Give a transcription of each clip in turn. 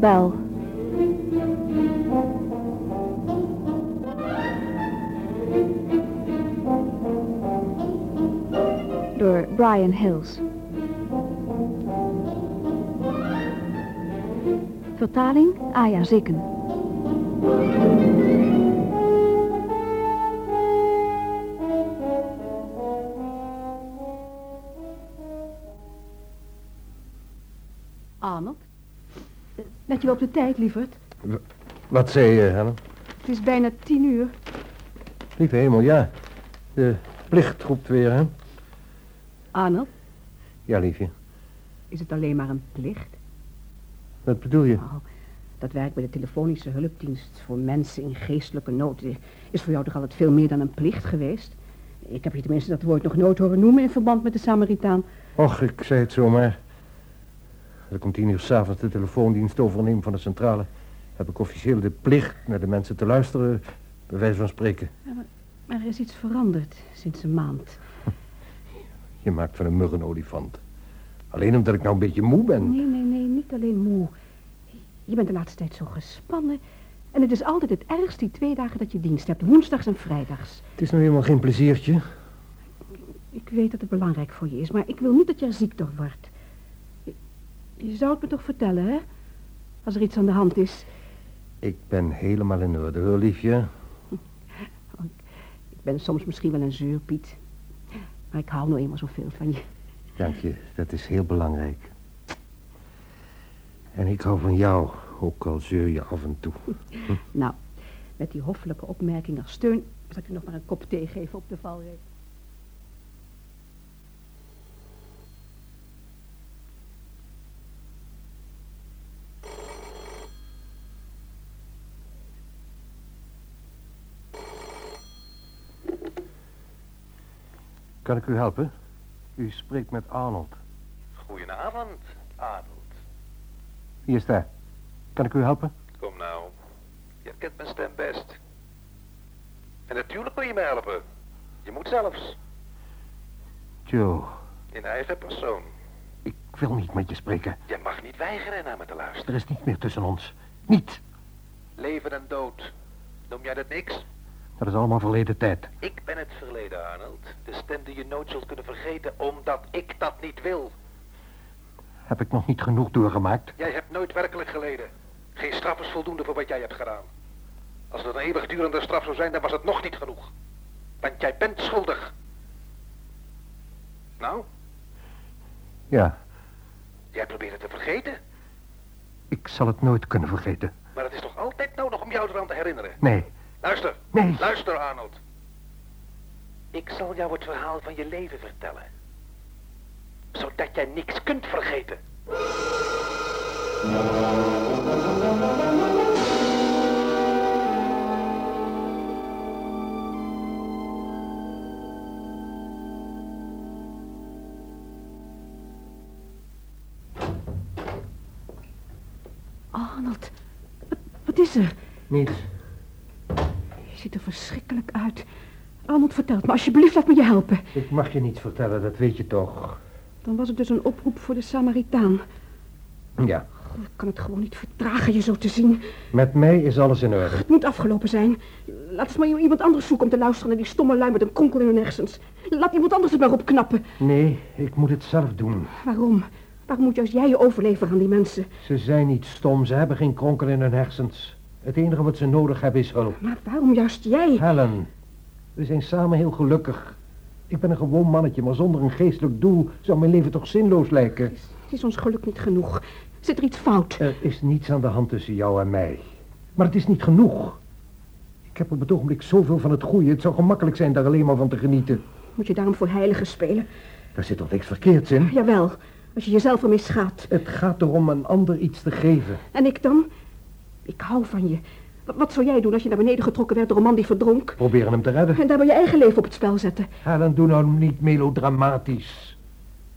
Bel. Door Brian Hills. Vertaling Aya Zikken. Je wel op de tijd, lieverd? Wat zei je, Helen? Het is bijna tien uur. Lieve hemel, ja. De plicht roept weer, hè? Arnold, Ja, liefje. is het alleen maar een plicht? Wat bedoel je? Nou, dat werk bij de telefonische hulpdienst voor mensen in geestelijke nood is voor jou toch altijd veel meer dan een plicht geweest? Ik heb je tenminste dat woord nog nooit horen noemen in verband met de Samaritaan. Och, ik zei het zomaar. Als ik om tien uur s'avonds de telefoondienst overneem van de centrale... heb ik officieel de plicht naar de mensen te luisteren, bij wijze van spreken. Maar er is iets veranderd sinds een maand. Je maakt van een mug een olifant. Alleen omdat ik nou een beetje moe ben. Nee, nee, nee, niet alleen moe. Je bent de laatste tijd zo gespannen. En het is altijd het ergst die twee dagen dat je dienst hebt, woensdags en vrijdags. Het is nou helemaal geen pleziertje. Ik weet dat het belangrijk voor je is, maar ik wil niet dat je er ziek door wordt. Je, zou het me toch vertellen, hè? Als er iets aan de hand is. Ik ben helemaal in orde, hoor, liefje. Ik ben soms misschien wel een zeurpiet. Maar ik hou nou eenmaal zoveel van je. Dank je, dat is heel belangrijk. En ik hou van jou, ook al zeur je af en toe. Nou, met die hoffelijke opmerking als steun... zal ik je nog maar een kop thee geven op de valreep. Kan ik u helpen? U spreekt met Arnold. Goedenavond, Arnold. Wie is daar? Kan ik u helpen? Kom nou. Je kent mijn stem best. En natuurlijk wil je me helpen. Je moet zelfs. Joe, In eigen persoon. ik wil niet met je spreken. Je mag niet weigeren naar me te luisteren. Er is niet meer tussen ons. Niet. Leven en dood. Noem jij dat niks? Dat is allemaal verleden tijd. Ik ben het verleden, Arnold. De stem die je nooit zult kunnen vergeten, omdat ik dat niet wil. Heb ik nog niet genoeg doorgemaakt? Jij hebt nooit werkelijk geleden. Geen straf is voldoende voor wat jij hebt gedaan. Als het een eeuwigdurende straf zou zijn, dan was het nog niet genoeg. Want jij bent schuldig. Nou, Ja, jij probeert het te vergeten. ik zal het nooit kunnen vergeten. Maar het is toch altijd nodig om jou eraan te herinneren. Nee, Luister. Nee. Luister, Arnold. Ik zal jou het verhaal van je leven vertellen. Zodat jij niks kunt vergeten. Arnold, wat, wat is er? niets. Ziet er verschrikkelijk uit. Arnold, vertel het me. Alsjeblieft, laat me je helpen. Ik mag je niets vertellen, dat weet je toch. Dan was het dus een oproep voor de Samaritaan. Ja, Oh, ik kan het gewoon niet verdragen je zo te zien. met mij is alles in orde. Het moet afgelopen zijn. Laat eens maar iemand anders zoeken om te luisteren naar die stomme lui met een konkel in hun hersens. Laat iemand anders het maar opknappen. Nee, ik moet het zelf doen. Waarom? Waarom moet juist jij je overleveren aan die mensen? Ze zijn niet stom, ze hebben geen kronkel in hun hersens. Het enige wat ze nodig hebben is hulp. Maar waarom juist jij? Helen, we zijn samen heel gelukkig. Ik ben een gewoon mannetje, maar zonder een geestelijk doel zou mijn leven toch zinloos lijken. Het is ons geluk niet genoeg. Zit er iets fout? Er is niets aan de hand tussen jou en mij. Maar het is niet genoeg. Ik heb op het ogenblik zoveel van het goede. Het zou gemakkelijk zijn daar alleen maar van te genieten. Moet je daarom voor heiligen spelen? Daar zit toch niks verkeerds in? Jawel, als je jezelf ermee schaadt. Het gaat erom een ander iets te geven. En ik dan? Ik hou van je. Wat, wat zou jij doen als je naar beneden getrokken werd door een man die verdronk? Proberen hem te redden. En daarbij je eigen leven op het spel zetten? Helen, doe nou niet melodramatisch.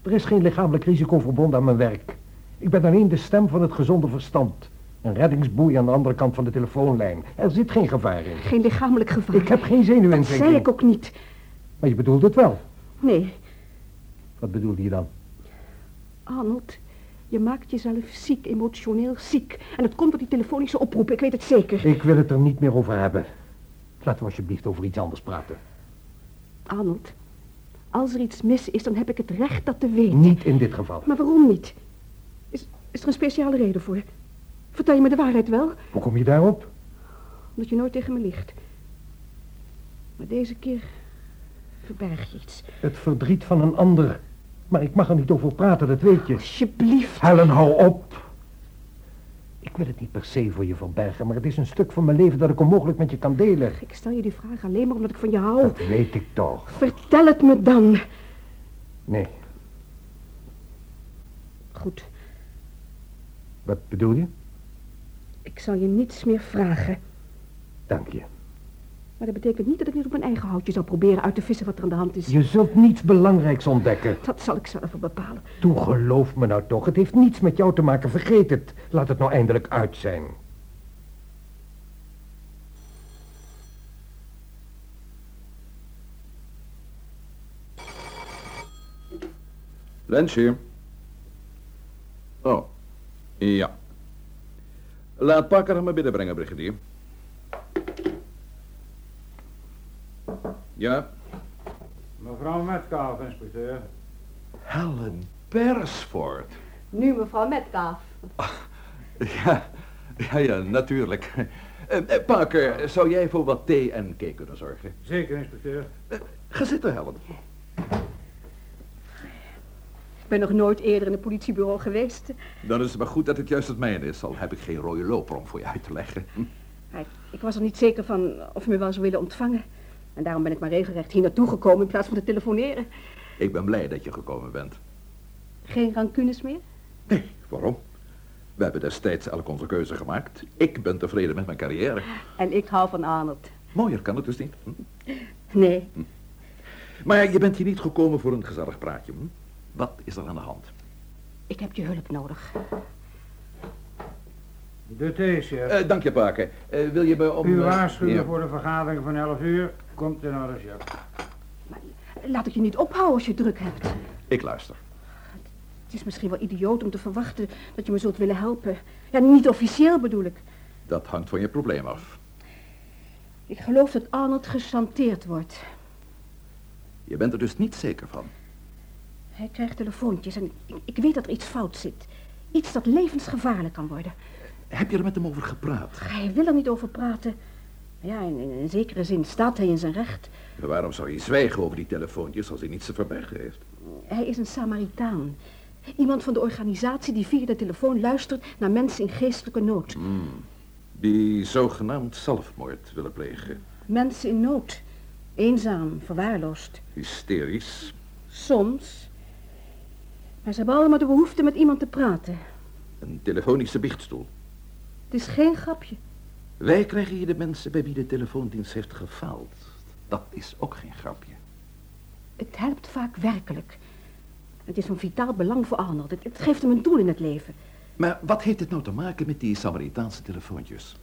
Er is geen lichamelijk risico verbonden aan mijn werk. Ik ben alleen de stem van het gezonde verstand. Een reddingsboei aan de andere kant van de telefoonlijn. Er zit geen gevaar in. Geen lichamelijk gevaar. Ik heb geen Dat zenuwinzinking. zei ik ook niet. Maar je bedoelt het wel. Nee, Wat bedoelde je dan? Arnold, Je maakt jezelf ziek, emotioneel ziek. En het komt door die telefonische oproepen, ik weet het zeker. Ik wil het er niet meer over hebben. Laten we alsjeblieft over iets anders praten. Arnold, als er iets mis is, dan heb ik het recht dat te weten. Niet in dit geval. Maar waarom niet? Is, is er een speciale reden voor? Vertel je me de waarheid wel? Hoe kom je daarop? Omdat je nooit tegen me ligt. Maar deze keer verberg je iets. Het verdriet van een ander. Maar ik mag er niet over praten, dat weet je. Alsjeblieft. Helen, hou op. Ik wil het niet per se voor je verbergen, maar het is een stuk van mijn leven dat ik onmogelijk met je kan delen. Ik stel je die vraag alleen maar omdat ik van je hou. Dat weet ik toch. Vertel het me dan. Nee, Goed, wat bedoel je? ik zal je niets meer vragen. Dank je. Maar dat betekent niet dat ik niet op mijn eigen houtje zal proberen uit te vissen wat er aan de hand is. Je zult niets belangrijks ontdekken. Dat zal ik zelf wel bepalen. Toe, geloof me nou toch. Het heeft niets met jou te maken. Vergeet het. Laat het nou eindelijk uit zijn. Lens hier. Oh, ja. Laat Parker hem maar binnenbrengen, brigadier. Ja, Mevrouw Metcalf, inspecteur. Helen Beresford. Nu, mevrouw Metcalf. Ja, ja, ja, natuurlijk. Eh, eh, Parker, zou jij voor wat thee en cake kunnen zorgen? Zeker, inspecteur. Ga zitten, Helen. Ik ben nog nooit eerder in een politiebureau geweest. Dan is het maar goed dat het juist het mijne is, al heb ik geen rode loper om voor je uit te leggen. Ik, ik was er niet zeker van of u me wel zou willen ontvangen. En daarom ben ik maar regelrecht hier naartoe gekomen in plaats van te telefoneren. Ik ben blij dat je gekomen bent. Geen rancunes meer? Nee, waarom? We hebben destijds elk onze keuze gemaakt. Ik ben tevreden met mijn carrière. En ik hou van Arnold. Mooier kan het dus niet. hm? Nee, Maar je bent hier niet gekomen voor een gezellig praatje. hm? Wat is er aan de hand? ik heb je hulp nodig. De thee, chef. Eh, dank je, Parker. Eh, wil je me om... U eh, waarschuwen ja. voor de vergadering van 11 uur. Komt in orde, chef. Laat ik je niet ophouden als je druk hebt. Ik luister. Het is misschien wel idioot om te verwachten dat je me zult willen helpen. Ja, niet officieel bedoel ik. Dat hangt van je probleem af. Ik geloof dat Arnold gechanteerd wordt. Je bent er dus niet zeker van. Hij krijgt telefoontjes en ik, ik weet dat er iets fout zit. Iets dat levensgevaarlijk kan worden. Heb je er met hem over gepraat? Hij wil er niet over praten. Ja, in, in een zekere zin staat hij in zijn recht. Waarom zou je zwijgen over die telefoontjes als hij niets te verbergen heeft? Hij is een Samaritaan. Iemand van de organisatie die via de telefoon luistert naar mensen in geestelijke nood. Die zogenaamd zelfmoord willen plegen. Mensen in nood. Eenzaam, verwaarloosd. Hysterisch. Soms. Maar ze hebben allemaal de behoefte met iemand te praten. Een telefonische biechtstoel. Het is geen grapje. Wij krijgen hier de mensen bij wie de telefoondienst heeft gefaald. Dat is ook geen grapje. Het helpt vaak werkelijk. Het is van vitaal belang voor Arnold. Het, het geeft hem een doel in het leven. Maar wat heeft het nou te maken met die Samaritaanse telefoontjes?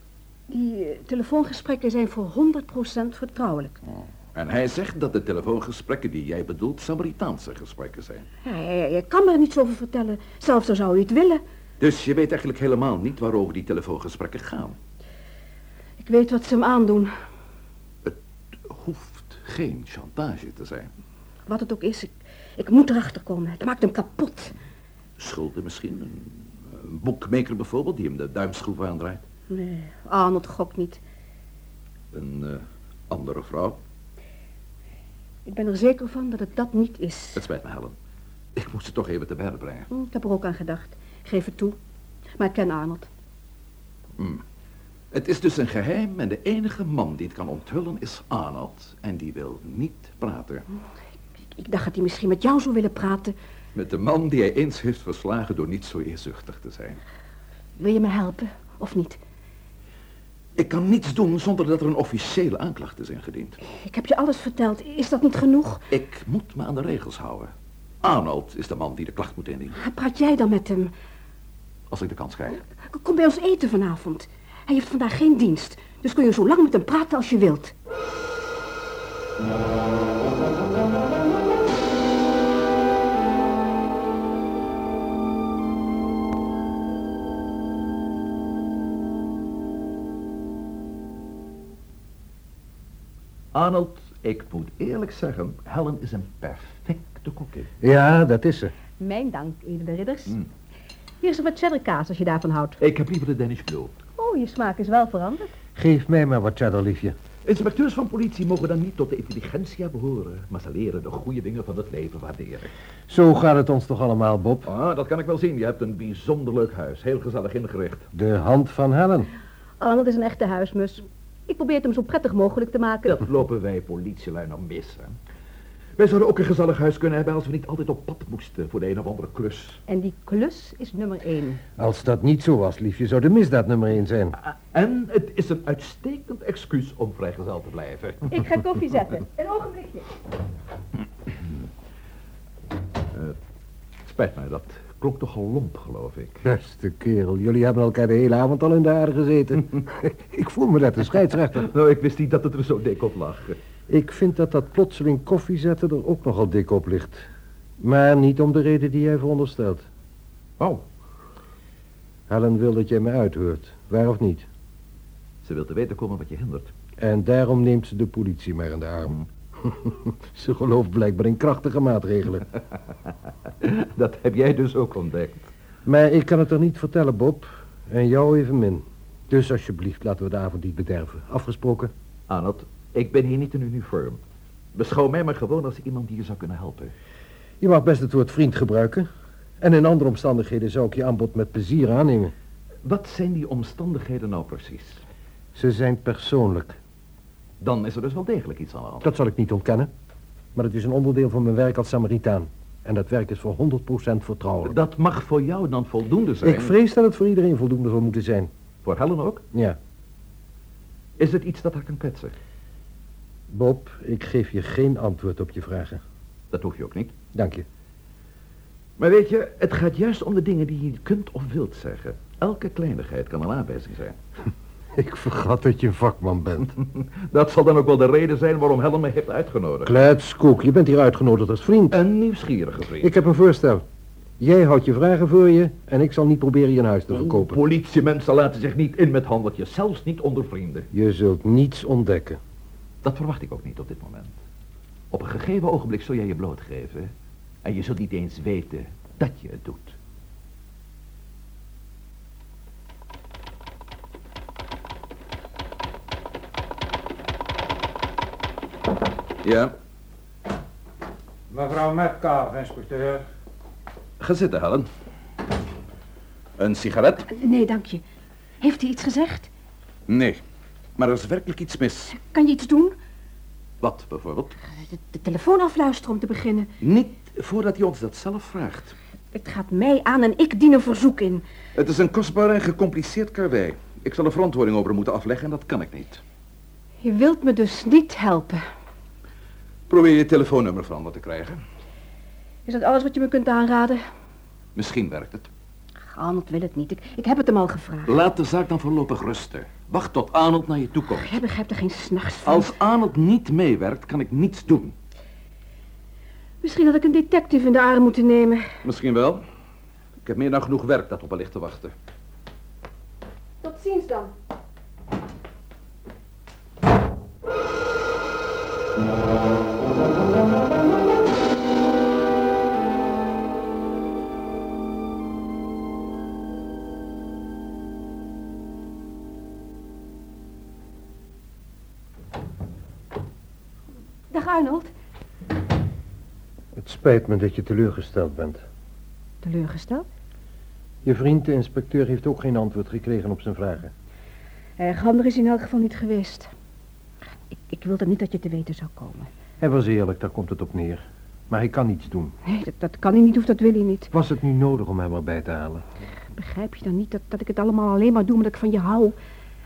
Die eh, telefoongesprekken zijn voor 100% vertrouwelijk. En hij zegt dat de telefoongesprekken die jij bedoelt Samaritaanse gesprekken zijn. Ja, hij, hij kan me er niets over vertellen. Zelfs zo zou hij het willen. Dus je weet eigenlijk helemaal niet waarover die telefoongesprekken gaan. Ik weet wat ze hem aandoen. Het hoeft geen chantage te zijn. Wat het ook is, ik, ik moet erachter komen. Het maakt hem kapot. Schulden misschien. Een, een boekmaker bijvoorbeeld die hem de duimschroef aandraait. Nee, Arnold gokt niet. Een eh, andere vrouw. Ik ben er zeker van dat het dat niet is. Het spijt me, Helen. Ik moet ze toch even te berden brengen. Hm, Ik heb er ook aan gedacht. Ik geef het toe. Maar ik ken Arnold. Het is dus een geheim en de enige man die het kan onthullen is Arnold. En die wil niet praten. Ik, ik dacht dat hij misschien met jou zou willen praten. Met de man die hij eens heeft verslagen door niet zo eerzuchtig te zijn. Wil je me helpen, of niet? Ik kan niets doen zonder dat er een officiële aanklacht is ingediend. Ik heb je alles verteld. Is dat niet genoeg? Ik moet me aan de regels houden. Arnold is de man die de klacht moet indienen. Praat jij dan met hem? als ik de kans krijg. Kom bij ons eten vanavond. Hij heeft vandaag geen dienst, dus kun je zo lang met hem praten als je wilt. Arnold, ik moet eerlijk zeggen, Helen is een perfecte kokkin. Ja, dat is ze. Mijn dank, edele ridders. Mm. Hier is een wat cheddarkaas als je daarvan houdt. Ik heb liever de Danish Blue. Oh, je smaak is wel veranderd. Geef mij maar wat cheddar, liefje. Inspecteurs van politie mogen dan niet tot de intelligentia behoren, maar ze leren de goede dingen van het leven waarderen. Zo gaat het ons toch allemaal, Bob? Ah, dat kan ik wel zien. Je hebt een bijzonder leuk huis, heel gezellig ingericht. De hand van Helen. Arnold is een echte huismus. Ik probeer het hem zo prettig mogelijk te maken. Dat lopen wij politielui nog mis, hè? Wij zouden ook een gezellig huis kunnen hebben als we niet altijd op pad moesten voor de een of andere klus. En die klus is nummer één. Als dat niet zo was, liefje, zou de misdaad nummer één zijn. Ah, En het is een uitstekend excuus om vrijgezel te blijven. Ik ga koffie zetten. Een ogenblikje. Spijt mij, dat klonk toch al lomp, geloof ik. Beste kerel, jullie hebben elkaar de hele avond al in de aarde gezeten. ik voel me net een scheidsrechter. Nou, ik wist niet dat het er zo dik op lag. Ik vind dat dat plotseling koffie zetten er ook nogal dik op ligt. Maar niet om de reden die jij veronderstelt. Oh, Helen wil dat jij me uithoort, waar of niet. ze wil te weten komen wat je hindert. En daarom neemt ze de politie maar in de arm. ze gelooft blijkbaar in krachtige maatregelen. Dat heb jij dus ook ontdekt. Maar ik kan het er niet vertellen, Bob. En jou evenmin. Dus alsjeblieft, laten we de avond niet bederven. Afgesproken? Arnold, ik ben hier niet in uniform. Beschouw mij maar gewoon als iemand die je zou kunnen helpen. Je mag best het woord vriend gebruiken. En in andere omstandigheden zou ik je aanbod met plezier aannemen. Wat zijn die omstandigheden nou precies? Ze zijn persoonlijk. Dan is er dus wel degelijk iets aan de hand. Dat zal ik niet ontkennen. Maar het is een onderdeel van mijn werk als Samaritaan. En dat werk is voor 100% vertrouwelijk. Dat mag voor jou dan voldoende zijn. Ik vrees dat het voor iedereen voldoende zal moeten zijn. Voor Helen ook? Ja. Is het iets dat haar kan kwetsen? Bob, ik geef je geen antwoord op je vragen. Dat hoef je ook niet. Dank je. Maar weet je, het gaat juist om de dingen die je kunt of wilt zeggen. Elke kleinigheid kan een aanwijzing zijn. Ik vergat dat je een vakman bent. Dat zal dan ook wel de reden zijn waarom Helen me heeft uitgenodigd. Kluitskoek, je bent hier uitgenodigd als vriend. Een nieuwsgierige vriend. Ik heb een voorstel. Jij houdt je vragen voor je en ik zal niet proberen je een huis te verkopen. Politiemensen laten zich niet in met handeltjes, zelfs niet onder vrienden. Je zult niets ontdekken. Dat verwacht ik ook niet op dit moment. Op een gegeven ogenblik zul jij je blootgeven en je zult niet eens weten dat je het doet. Ja, Mevrouw Metcalf, inspecteur. ga zitten, Helen. Een sigaret? Nee, dank je. Heeft hij iets gezegd? Nee, maar er is werkelijk iets mis. Kan je iets doen? Wat bijvoorbeeld? De, de telefoon afluisteren om te beginnen. Niet voordat hij ons dat zelf vraagt. Het gaat mij aan en ik dien een verzoek in. Het is een kostbaar en gecompliceerd karwei. Ik zal er verantwoording over moeten afleggen en dat kan ik niet. Je wilt me dus niet helpen. Probeer je telefoonnummer veranderd te krijgen. Is dat alles wat je me kunt aanraden? Misschien werkt het. Arnold wil het niet. Ik, ik heb het hem al gevraagd. Laat de zaak dan voorlopig rusten. Wacht tot Arnold naar je toe komt. Jij begrijpt er geen s'nachts van. Als Arnold niet meewerkt, kan ik niets doen. Misschien had ik een detective in de arm moeten nemen. Misschien wel. Ik heb meer dan genoeg werk dat op me ligt te wachten. Tot ziens dan. Dag Arnold. Het spijt me dat je teleurgesteld bent. Teleurgesteld? Je vriend, de inspecteur, heeft ook geen antwoord gekregen op zijn vragen. Erg handig is in elk geval niet geweest. Ik, ik wilde niet dat je te weten zou komen. Hij was eerlijk, daar komt het op neer. Maar hij kan niets doen. Nee, dat, dat kan hij niet of dat wil hij niet. Was het nu nodig om hem erbij te halen? Begrijp je dan niet dat, dat ik het allemaal alleen maar doe omdat ik van je hou?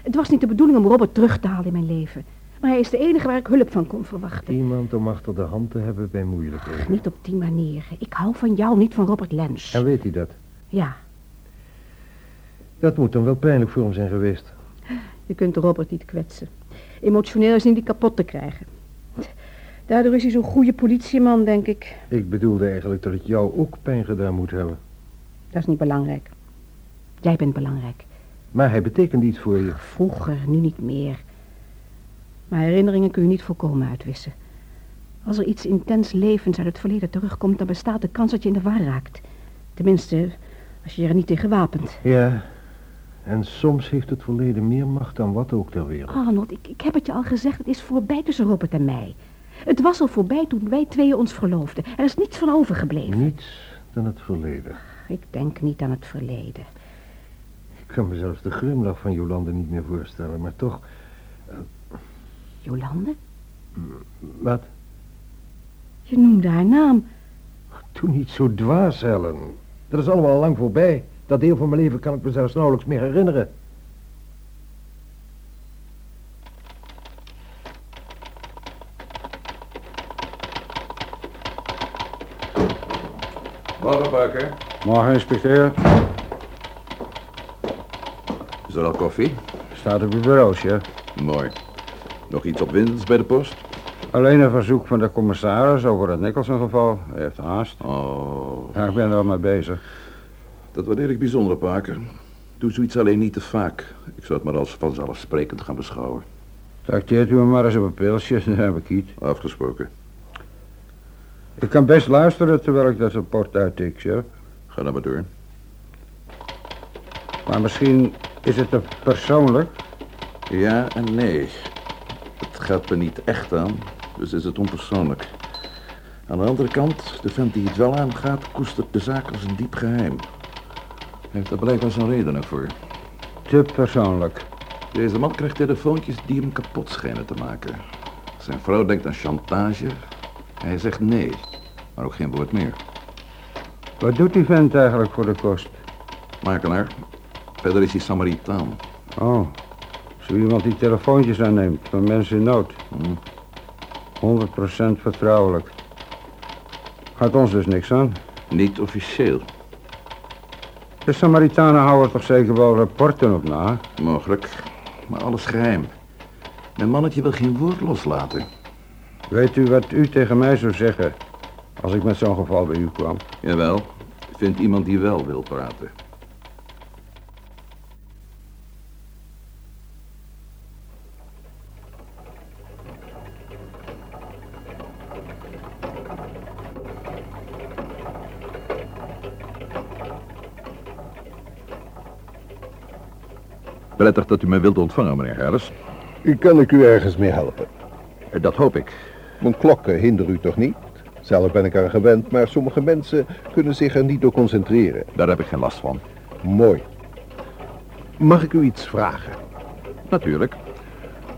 Het was niet de bedoeling om Robert terug te halen in mijn leven. Maar hij is de enige waar ik hulp van kon verwachten. Iemand om achter de hand te hebben bij moeilijkheden. Niet op die manier. Ik hou van jou, niet van Robert Lens. En weet hij dat? Ja, Dat moet dan wel pijnlijk voor hem zijn geweest. je kunt Robert niet kwetsen. Emotioneel is hij niet kapot te krijgen. Daardoor is hij zo'n goede politieman, denk ik. Ik bedoelde eigenlijk dat het jou ook pijn gedaan moet hebben. Dat is niet belangrijk. Jij bent belangrijk. Maar hij betekent iets voor je. Vroeger, nu niet meer. Maar herinneringen kun je niet volkomen uitwissen. Als er iets intens levens uit het verleden terugkomt... dan bestaat de kans dat je in de war raakt. Tenminste, als je er niet tegen wapent. Ja, en soms heeft het verleden meer macht dan wat ook ter wereld. Arnold, ik, ik heb het je al gezegd, het is voorbij tussen Robert en mij. Het was al voorbij toen wij tweeën ons verloofden. Er is niets van overgebleven. Niets dan het verleden. Ik denk niet aan het verleden. Ik kan me zelfs de glimlach van Jolande niet meer voorstellen, maar toch... Jolande? Wat? Je noemde haar naam. Doe niet zo dwaas, Helen. Dat is allemaal al lang voorbij. Dat deel van mijn leven kan ik me zelfs nauwelijks meer herinneren. Morgen, Parker. Morgen, inspecteur. Is er al koffie? Staat op uw bureau, chef. Mooi. Nog iets op winst bij de post? Alleen een verzoek van de commissaris over het Nicholson-geval. Hij heeft haast. Oh, Ja, ik ben er al mee bezig. dat waardeer ik bijzonder, Parker. Doe zoiets alleen niet te vaak. Ik zou het maar als vanzelfsprekend gaan beschouwen. Trakteert u me maar eens op een pilsje, dan heb ik iets. Afgesproken. Ik kan best luisteren terwijl ik dat rapport uittik, chef. Ga dan maar door. Maar misschien is het te persoonlijk. Ja en nee. Gaat me niet echt aan, dus is het onpersoonlijk. Aan de andere kant, de vent die het wel aangaat, koestert de zaak als een diep geheim. Hij heeft daar blijkbaar zijn redenen voor. Te persoonlijk. Deze man krijgt telefoontjes die hem kapot schijnen te maken. Zijn vrouw denkt aan chantage. Hij zegt nee, maar ook geen woord meer. Wat doet die vent eigenlijk voor de kost? Makelaar. Verder is hij Samaritaan. Oh, zo iemand die telefoontjes aanneemt van mensen in nood. Hm. 100% vertrouwelijk. Gaat ons dus niks aan. Niet officieel. De Samaritanen houden toch zeker wel rapporten op na? Mogelijk, maar alles geheim. Mijn mannetje wil geen woord loslaten. Weet u wat u tegen mij zou zeggen als ik met zo'n geval bij u kwam? Jawel, vind iemand die wel wil praten. Prettig dat u mij wilt ontvangen, meneer Harris. Kan ik u ergens mee helpen? Dat hoop ik. Mijn klokken hinderen u toch niet? Zelf ben ik eraan gewend, maar sommige mensen kunnen zich er niet door concentreren. Daar heb ik geen last van. Mooi. Mag ik u iets vragen? Natuurlijk.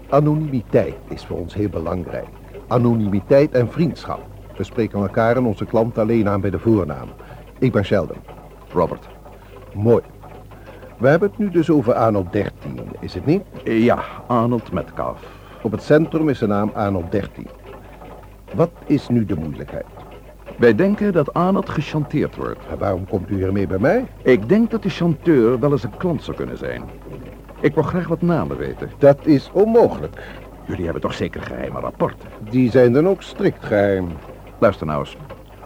Anonimiteit is voor ons heel belangrijk. Anonimiteit en vriendschap. We spreken elkaar en onze klant alleen aan bij de voornaam. Ik ben Sheldon. Robert. Mooi. We hebben het nu dus over Arnold 13, is het niet? Ja, Arnold Metcalf. Op het centrum is de naam Arnold 13. Wat is nu de moeilijkheid? Wij denken dat Arnold gechanteerd wordt. En waarom komt u hiermee bij mij? Ik denk dat de chanteur wel eens een klant zou kunnen zijn. Ik wil graag wat namen weten. Dat is onmogelijk. Jullie hebben toch zeker geheime rapporten? Die zijn dan ook strikt geheim. Luister nou eens.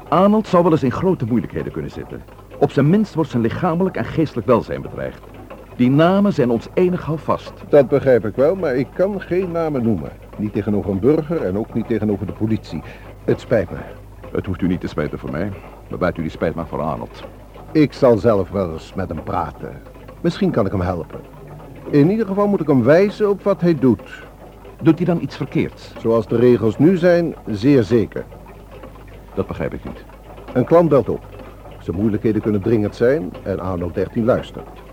Arnold zou wel eens in grote moeilijkheden kunnen zitten. Op zijn minst wordt zijn lichamelijk en geestelijk welzijn bedreigd. Die namen zijn ons enig houvast. Dat begrijp ik wel, maar ik kan geen namen noemen. Niet tegenover een burger en ook niet tegenover de politie. Het spijt me. Het hoeft u niet te spijten voor mij. Bewaart u die spijt maar voor Arnold. Ik zal zelf wel eens met hem praten. Misschien kan ik hem helpen. In ieder geval moet ik hem wijzen op wat hij doet. Doet hij dan iets verkeerds? Zoals de regels nu zijn, zeer zeker. Dat begrijp ik niet. Een klant belt op. Zijn moeilijkheden kunnen dringend zijn en Arno 13 luistert.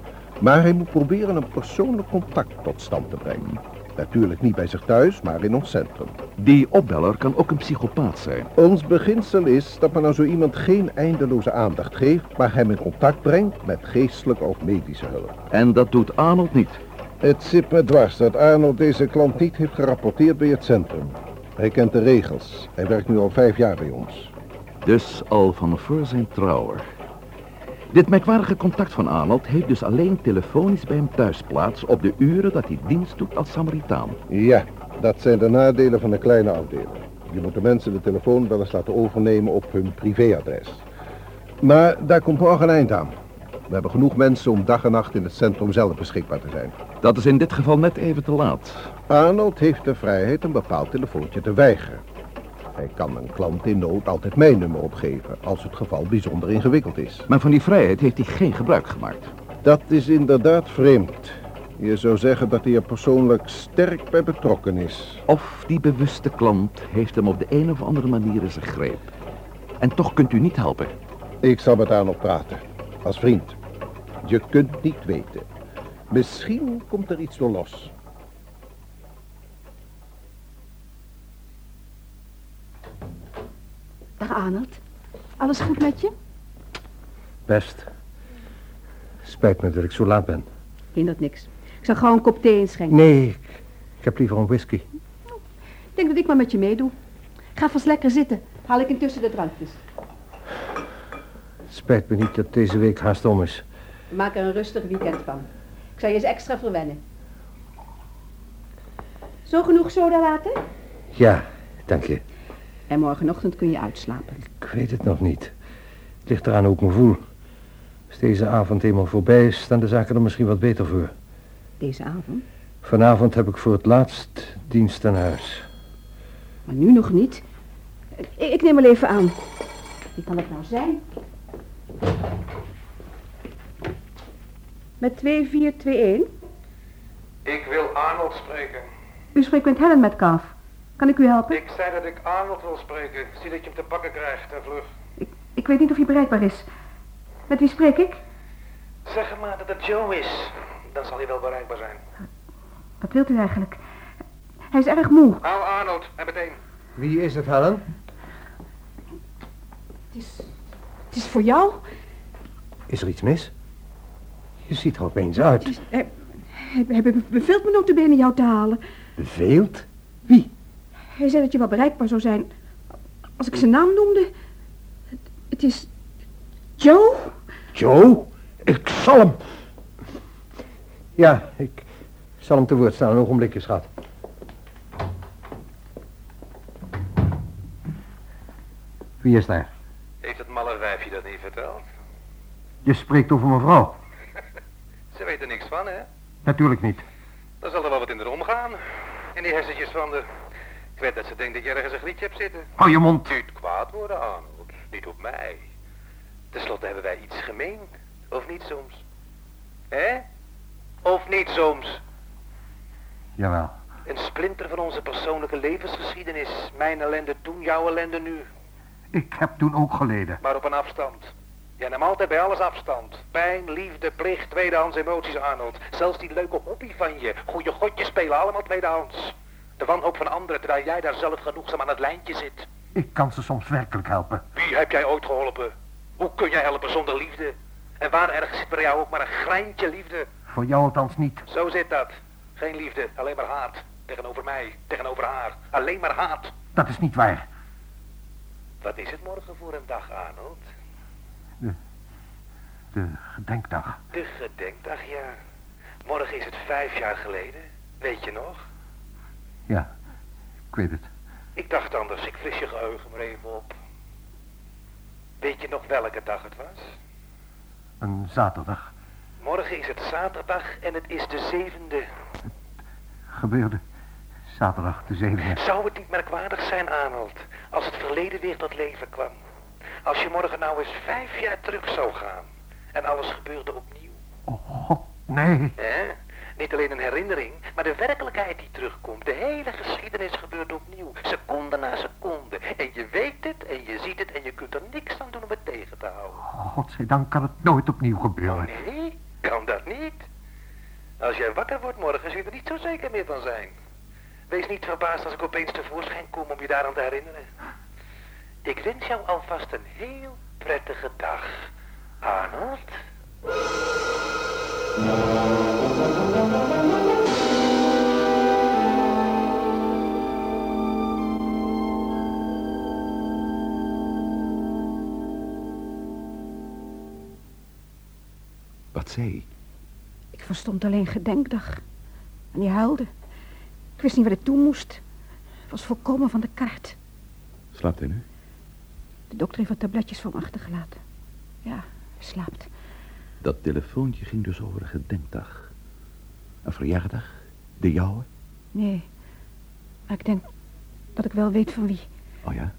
Maar hij moet proberen een persoonlijk contact tot stand te brengen. Natuurlijk niet bij zich thuis, maar in ons centrum. Die opbeller kan ook een psychopaat zijn. Ons beginsel is dat men aan zo iemand geen eindeloze aandacht geeft, maar hem in contact brengt met geestelijke of medische hulp. En dat doet Arnold niet. Het zit me dwars dat Arnold deze klant niet heeft gerapporteerd bij het centrum. Hij kent de regels. Hij werkt nu al vijf jaar bij ons. Dus al van voor zijn trouwer. Dit merkwaardige contact van Arnold heeft dus alleen telefonisch bij hem thuis plaats op de uren dat hij dienst doet als Samaritaan. Ja, dat zijn de nadelen van een kleine afdeling. Je moet de mensen de telefoon wel eens laten overnemen op hun privéadres. Maar daar komt morgen een eind aan. We hebben genoeg mensen om dag en nacht in het centrum zelf beschikbaar te zijn. Dat is in dit geval net even te laat. Arnold heeft de vrijheid een bepaald telefoontje te weigeren. Hij kan een klant in nood altijd mijn nummer opgeven, als het geval bijzonder ingewikkeld is. Maar van die vrijheid heeft hij geen gebruik gemaakt. Dat is inderdaad vreemd. Je zou zeggen dat hij er persoonlijk sterk bij betrokken is. Of die bewuste klant heeft hem op de een of andere manier in zijn greep. En toch kunt u niet helpen. Ik zal met Arnold praten, als vriend. Je kunt niet weten. Misschien komt er iets door los. Dag Arnold. Alles goed met je? Best. Spijt me dat ik zo laat ben. Hindert niks. Ik zal gauw een kop thee inschenken. Nee, ik, heb liever een whisky. Ik denk dat ik maar met je meedoe. Ga vast lekker zitten. Haal ik intussen de drankjes. Spijt me niet dat deze week haast om is. Maak er een rustig weekend van. Ik zal je eens extra verwennen. Zo genoeg soda water? Ja, dank je. En morgenochtend kun je uitslapen. Ik weet het nog niet. Het ligt eraan hoe ik me voel. Als deze avond eenmaal voorbij is, staan de zaken er misschien wat beter voor. Deze avond? Vanavond heb ik voor het laatst dienst aan huis. Maar nu nog niet. Ik, ik neem wel even aan. Wie kan het nou zijn? Met 2421? Ik wil Arnold spreken. U spreekt met Helen Metcalf. Kan ik u helpen? Ik zei dat ik Arnold wil spreken. Zie dat je hem te pakken krijgt, en vlug. Ik, ik weet niet of hij bereikbaar is. Met wie spreek ik? Zeg hem maar dat het Joe is. Dan zal hij wel bereikbaar zijn. Wat wilt u eigenlijk? Hij is erg moe. Hou Arnold, en meteen. Wie is het, Helen? Het is, het is voor jou. Is er iets mis? Je ziet er opeens uit. Het is, hij, hij, hij be- beveelt me notabene jou te halen. Beveeld? Hij zei dat je wel bereikbaar zou zijn als ik zijn naam noemde. Het, het is Joe? Joe? Ik zal hem... Ja, ik zal hem te woord staan. Een ogenblikje, schat. Wie is daar? Heeft het malle wijfje dat niet verteld? Je spreekt over mevrouw. Ze weet er niks van, hè? Natuurlijk niet. Dan zal er wel wat in de omgaan. In die hersentjes van de... Ik weet dat ze denkt dat je ergens een grietje hebt zitten. Hou je mond. Niet kwaad worden, Arnold. Niet op mij. Ten slotte hebben wij iets gemeen. Of niet soms? Hè? Of niet soms? Jawel. Een splinter van onze persoonlijke levensgeschiedenis. Mijn ellende toen, jouw ellende nu. Ik heb toen ook geleden. Maar op een afstand. Jij neemt altijd bij alles afstand. Pijn, liefde, plicht, tweedehands emoties, Arnold. Zelfs die leuke hobby van je. Goeie godjes spelen allemaal tweedehands. De wanhoop van anderen, terwijl jij daar zelf genoegzaam aan het lijntje zit. Ik kan ze soms werkelijk helpen. Wie heb jij ooit geholpen? Hoe kun jij helpen zonder liefde? En waar ergens zit bij jou ook maar een greintje liefde? Voor jou althans niet. Zo zit dat. Geen liefde, alleen maar haat. Tegenover mij, tegenover haar. Alleen maar haat. Dat is niet waar. Wat is het morgen voor een dag, Arnold? De gedenkdag. De gedenkdag, ja. Morgen is het vijf jaar geleden. Weet je nog? Ja, ik weet het. Ik dacht anders, ik fris je geheugen maar even op. Weet je nog welke dag het was? Een zaterdag Morgen is het zaterdag en het is de zevende. gebeurde. Zaterdag de zevende. Zou het niet merkwaardig zijn, Arnold, als het verleden weer tot leven kwam? Als je morgen nou eens vijf jaar terug zou gaan en alles gebeurde opnieuw. Oh, god, nee. Hè? Niet alleen een herinnering, maar de werkelijkheid die terugkomt. De hele geschiedenis gebeurt opnieuw, seconde na seconde. En je weet het en je ziet het en je kunt er niks aan doen om het tegen te houden. Godzijdank kan het nooit opnieuw Oh gebeuren. nee, kan dat niet? Als jij wakker wordt morgen, zul je er niet zo zeker meer van zijn. Wees niet verbaasd als ik opeens tevoorschijn kom om je daaraan te herinneren. Ik wens jou alvast een heel prettige dag, Arnold. Wat zei? Ik verstond alleen gedenkdag. En die huilde. Ik wist niet waar ik toe moest. Het was volkomen van de kaart. Slaapt hij nu? De dokter heeft wat tabletjes voor me achtergelaten. Ja, hij slaapt. Dat telefoontje ging dus over een gedenkdag. Een verjaardag? De jouwe? Nee, maar ik denk dat ik wel weet van wie. Oh ja?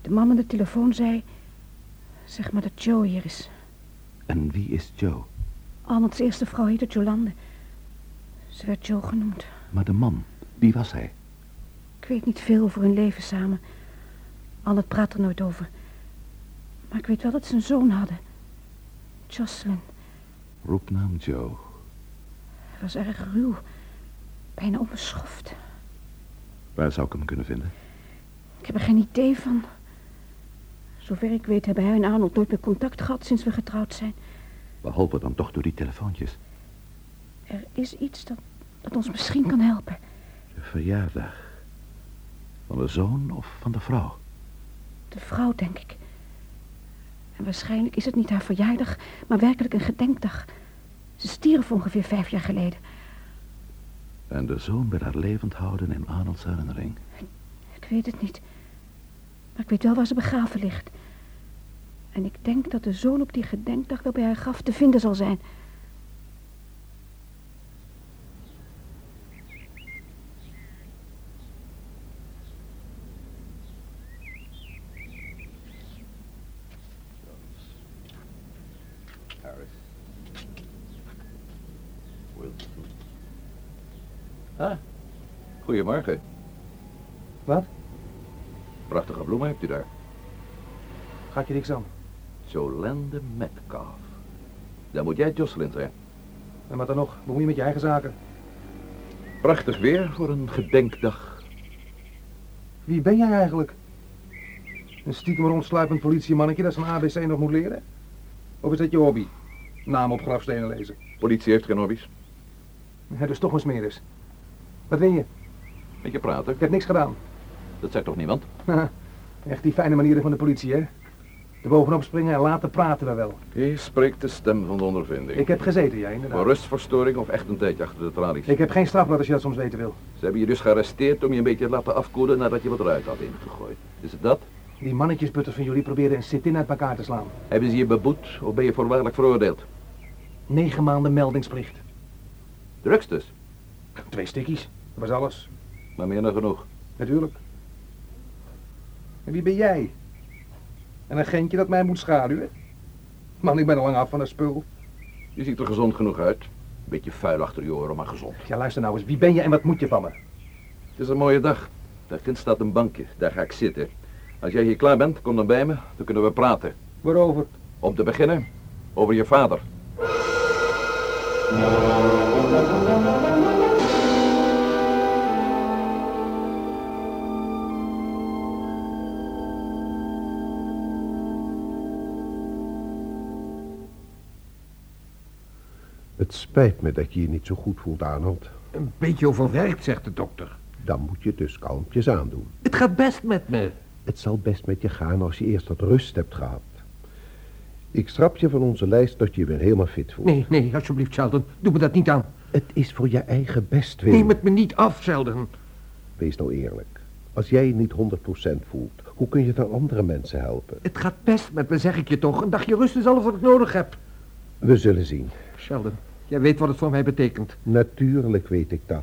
De man aan de telefoon zei... Zeg maar dat Joe hier is. En wie is Joe? Arnold's eerste vrouw heette Jolande. Ze werd Joe genoemd. Maar de man, wie was hij? Ik weet niet veel over hun leven samen. Arnold praat er nooit over. Maar ik weet wel dat ze een zoon hadden. Jocelyn. Roepnaam Joe. Hij was erg ruw. Bijna onbeschoft. Waar zou ik hem kunnen vinden? Ik heb er geen idee van. Zover ik weet hebben hij en Arnold nooit meer contact gehad sinds we getrouwd zijn. Behalve dan toch door die telefoontjes. Er is iets dat, dat ons misschien kan helpen. De verjaardag. Van de zoon of van de vrouw? De vrouw, denk ik. En waarschijnlijk is het niet haar verjaardag, maar werkelijk een gedenkdag. Ze stierf ongeveer vijf jaar geleden. En de zoon wil haar levend houden in Arnold's herinnering. Ik weet het niet. Maar ik weet wel waar ze begraven ligt. En ik denk dat de zoon op die gedenkdag wel bij haar graf te vinden zal zijn. Ah, goedemorgen. Wat? Prachtige bloemen hebt u daar. Gaat je niks aan? Jolande Metcalf. Dan moet jij Jocelyn zijn. En wat dan nog? Bemoei je met je eigen zaken. Prachtig weer voor een gedenkdag. Wie ben jij eigenlijk? Een stiekem rondsluipend politiemannetje dat zijn ABC nog moet leren? Of is dat je hobby? Naam op grafstenen lezen. Politie heeft geen hobby's. Het dus toch een smeris. Wat wil je? Met je praten. Ik heb niks gedaan. Dat zegt toch niemand? Haha, Echt die fijne manieren van de politie, hè? Er bovenop springen en later praten we wel. Hier spreekt de stem van de ondervinding. Ik heb gezeten, jij Voor inderdaad. rustverstoring of echt een tijdje achter de tralies. Ik heb geen strafblad als je dat soms weten wil. Ze hebben je dus gearresteerd om je een beetje te laten afkoelen nadat je wat eruit had ingegooid. Is het dat? Die mannetjesbutters van jullie proberen een sit-in uit elkaar te slaan. Hebben ze je beboet of ben je voorwaardelijk veroordeeld? Negen maanden meldingsplicht. Drugs dus, Twee stickies. Dat was alles. maar meer dan genoeg. Natuurlijk. En wie ben jij? Een agentje dat mij moet schaduwen? Man, ik ben al lang af van dat spul. Je ziet er gezond genoeg uit. Beetje vuil achter je oren, maar gezond. Ja, luister nou eens. Wie ben je en wat moet je van me? Het is een mooie dag. Daar ginds staat een bankje. Daar ga ik zitten. Als jij hier klaar bent, kom dan bij me. Dan kunnen we praten. Waarover? Om te beginnen, over je vader. Het spijt me dat je je niet zo goed voelt, Arnold. Een beetje overwerkt, zegt de dokter. Dan moet je het dus kalmpjes aandoen. Het gaat best met me. Het zal best met je gaan als je eerst wat rust hebt gehad. Ik schrap je van onze lijst dat je je weer helemaal fit voelt. Nee, nee, alsjeblieft, Sheldon. Doe me dat niet aan. Het is voor je eigen bestwil. Neem het me niet af, Sheldon. Wees nou eerlijk. Als jij je niet 100% voelt, hoe kun je dan andere mensen helpen? Het gaat best met me, zeg ik je toch. Een dagje rust is alles wat ik nodig heb. We zullen zien. Sheldon, jij weet wat het voor mij betekent. Natuurlijk weet ik dat.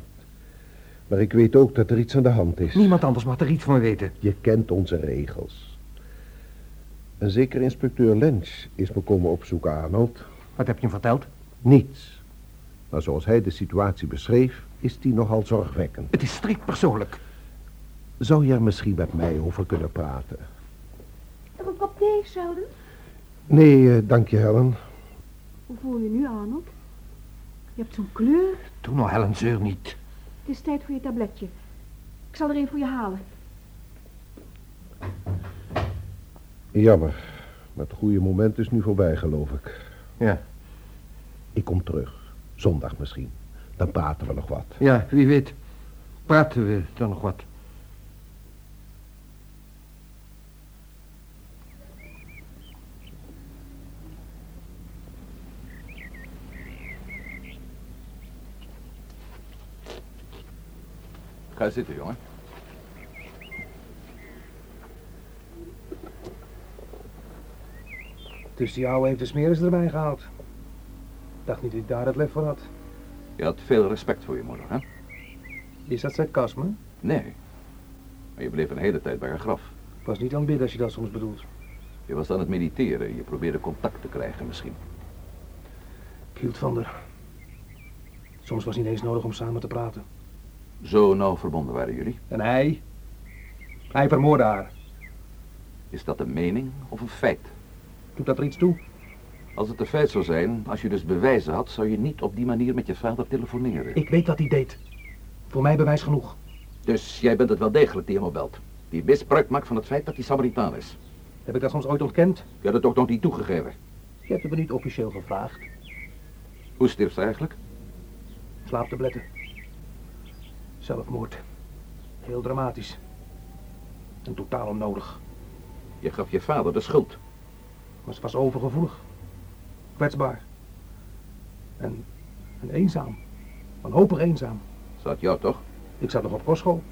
Maar ik weet ook dat er iets aan de hand is. Niemand anders mag er iets van weten. Je kent onze regels. En zeker inspecteur Lynch is me komen opzoeken, Arnold. Wat heb je hem verteld? Niets. Maar zoals hij de situatie beschreef, is die nogal zorgwekkend. Het is strikt persoonlijk. Zou je er misschien met mij over kunnen praten? Nog een kop thee, Sheldon? Nee, eh, dank je, Helen. Hoe voel je nu, Arnold? Je hebt zo'n kleur. Doe nou Helen zeur niet. Het is tijd voor je tabletje. Ik zal er een voor je halen. Jammer. Maar het goede moment is nu voorbij, geloof ik. Ja, Ik kom terug. Zondag misschien. Dan praten we nog wat. ja, wie weet. Praten we dan nog wat. Ga zitten, jongen. Dus die ouwe heeft de smeris erbij gehaald. dacht niet dat ik daar het lef voor had. Je had veel respect voor je moeder, hè? Is dat sarcasme? Nee. Maar je bleef een hele tijd bij haar graf. Ik was niet aan het bidden als je dat soms bedoelt. Je was aan het mediteren. Je probeerde contact te krijgen misschien. Ik hield van haar. Soms was het niet eens nodig om samen te praten. Zo nauw verbonden waren jullie. En hij? Hij vermoordde haar. Is dat een mening of een feit? Doet dat er iets toe? Als het een feit zou zijn, als je dus bewijzen had, zou je niet op die manier met je vader telefoneren. Ik weet wat hij deed. Voor mij bewijs genoeg. Dus jij bent het wel degelijk die hem opbelt. Die misbruik maakt van het feit dat hij Samaritaan is. Heb ik dat soms ooit ontkend? Je had het ook nog niet toegegeven. Je hebt het me niet officieel gevraagd. Hoe stierf ze eigenlijk? Slaaptabletten. Zelfmoord. Heel dramatisch. En totaal onnodig. Je gaf je vader de schuld. Maar ze was overgevoelig. Kwetsbaar. En, en eenzaam. Wanhopig eenzaam. Had jou toch? Ik zat nog op kostschool.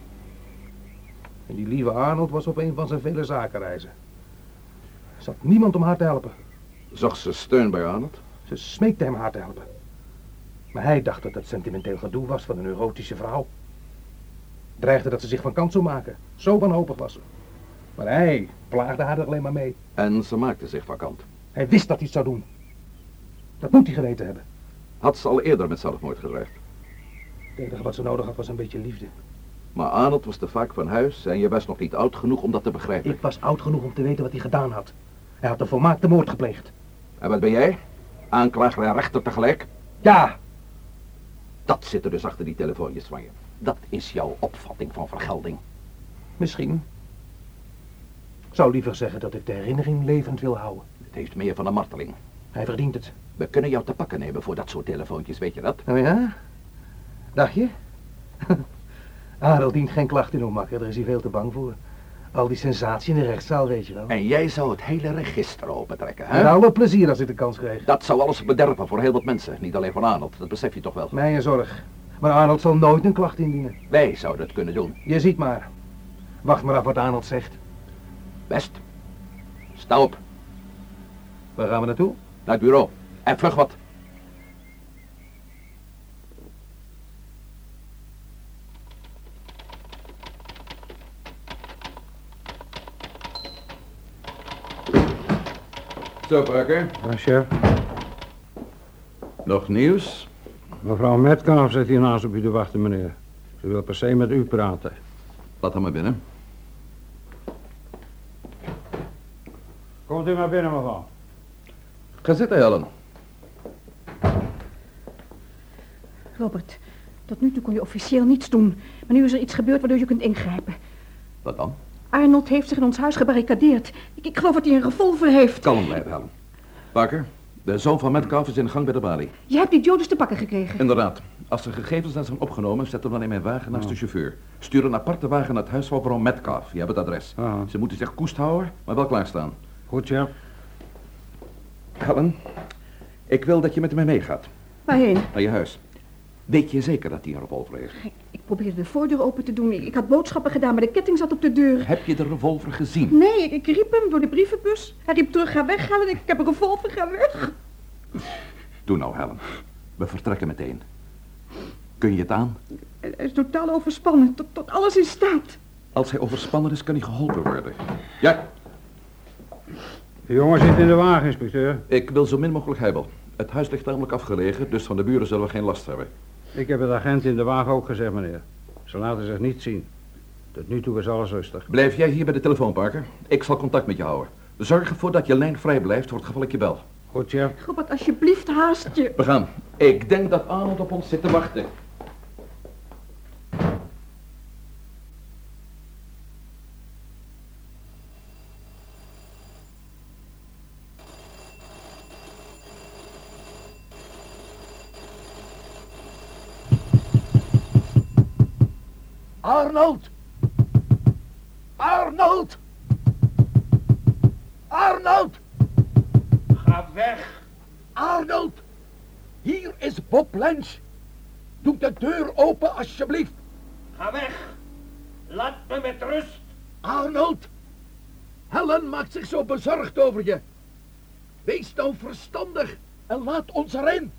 En die lieve Arnold was op een van zijn vele zakenreizen. Er zat niemand om haar te helpen. Zocht ze steun bij Arnold? Ze smeekte hem haar te helpen. Maar hij dacht dat het sentimenteel gedoe was van een neurotische vrouw. Dreigde dat ze zich van kant zou maken. Zo wanhopig was ze. Maar hij plaagde haar er alleen maar mee. En ze maakte zich vakant. Hij wist dat hij het zou doen. Dat moet hij geweten hebben. Had ze al eerder met zelfmoord gedreigd. Het enige wat ze nodig had was een beetje liefde. Maar Arnold was te vaak van huis en je was nog niet oud genoeg om dat te begrijpen. Ik was oud genoeg om te weten wat hij gedaan had. Hij had een volmaakte moord gepleegd. En wat ben jij? Aanklager en rechter tegelijk? Ja, Dat zit er dus achter die telefoontjes van je. Dat is jouw opvatting van vergelding. misschien. Ik zou liever zeggen dat ik de herinnering levend wil houden. Het heeft meer van een marteling. Hij verdient het. We kunnen jou te pakken nemen voor dat soort telefoontjes, weet je dat? Oh ja? Dacht je? Adel dient geen klacht in makker, daar is hij veel te bang voor. Al die sensatie in de rechtszaal, weet je wel. En jij zou het hele register opentrekken, Met hè? alle plezier als ik de kans kreeg. Dat zou alles bederven voor heel wat mensen. Niet alleen voor Arnold, dat besef je toch wel. Mij een zorg. Maar Arnold zal nooit een klacht indienen. Wij zouden het kunnen doen. Je ziet maar. Wacht maar af wat Arnold zegt. Best. Sta op, Waar gaan we naartoe? naar het bureau. En vlug wat. Zo, Parker. Ja, chef. Nog nieuws? Mevrouw Metcalf zit hiernaast op u te wachten, meneer. Ze wil per se met u praten. Laat hem maar binnen. Komt u maar binnen, mevrouw. Ga zitten, Helen. Robert, tot nu toe kon je officieel niets doen. Maar nu is er iets gebeurd waardoor je kunt ingrijpen. Wat dan? Arnold heeft zich in ons huis gebarricadeerd. Ik, ik geloof dat hij een revolver heeft. Kalm blijven, Helen. Parker, de zoon van Metcalf is in de gang bij de balie. Je hebt die Jodes te pakken gekregen. Inderdaad. Als er gegevens zijn zijn opgenomen, zet hem dan in mijn wagen naast de chauffeur. Stuur een aparte wagen naar het huis van mevrouw Metcalf. Je hebt het adres. Aha. Ze moeten zich koest houden, maar wel klaarstaan. Goed, chef. Helen, ik wil dat je met mij meegaat. Waarheen? Naar je huis. Weet je zeker dat hij een revolver heeft? Ik, ik probeerde de voordeur open te doen. Ik, had boodschappen gedaan, maar de ketting zat op de deur. Heb je de revolver gezien? Nee, ik, ik riep hem door de brievenbus. Hij riep terug, ga weg, Helen. Ik, ik heb een revolver, ga weg. Doe nou, Helen. We vertrekken meteen. Kun je het aan? Hij is totaal overspannen, tot, tot alles in staat. Als hij overspannen is, kan hij geholpen worden. Ja, De jongen zit in de wagen, inspecteur. ik wil zo min mogelijk hebben. Het huis ligt namelijk afgelegen, dus van de buren zullen we geen last hebben. Ik heb het agent in de wagen ook gezegd, meneer. Ze laten zich niet zien. Tot nu toe is alles rustig. Blijf jij hier bij de telefoon, Parker. Ik zal contact met je houden. Zorg ervoor dat je lijn vrij blijft voor het geval ik je bel. Goed, chef. Robert, alsjeblieft, haast je. We gaan. Ik denk dat Arnold op ons zit te wachten. Arnold! Arnold! Arnold! Ga weg. Arnold! Hier is Bob Lynch. Doe de deur open, alsjeblieft. Ga weg. Laat me met rust. Arnold! Helen maakt zich zo bezorgd over je. Wees nou verstandig en laat ons erin.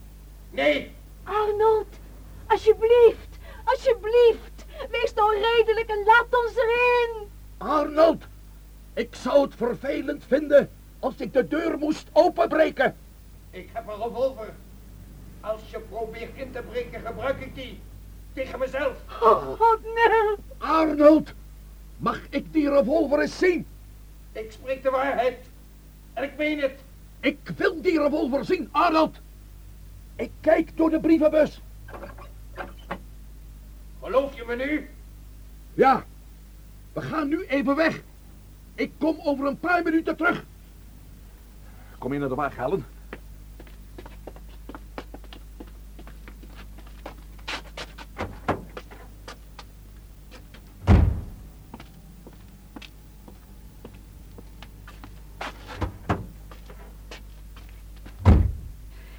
Nee, Arnold, alsjeblieft, alsjeblieft. Wees nou redelijk en laat ons erin. Arnold, ik zou het vervelend vinden als ik de deur moest openbreken. ik heb een revolver. Als je probeert in te breken, gebruik ik die. Tegen mezelf. Oh, God, nee. Arnold, mag ik die revolver eens zien? Ik spreek de waarheid. En ik meen het. Ik wil die revolver zien, Arnold. Ik kijk door de brievenbus. Geloof je me nu? Ja, we gaan nu even weg. Ik kom over een paar minuten terug. Kom je naar de wagen, Helen?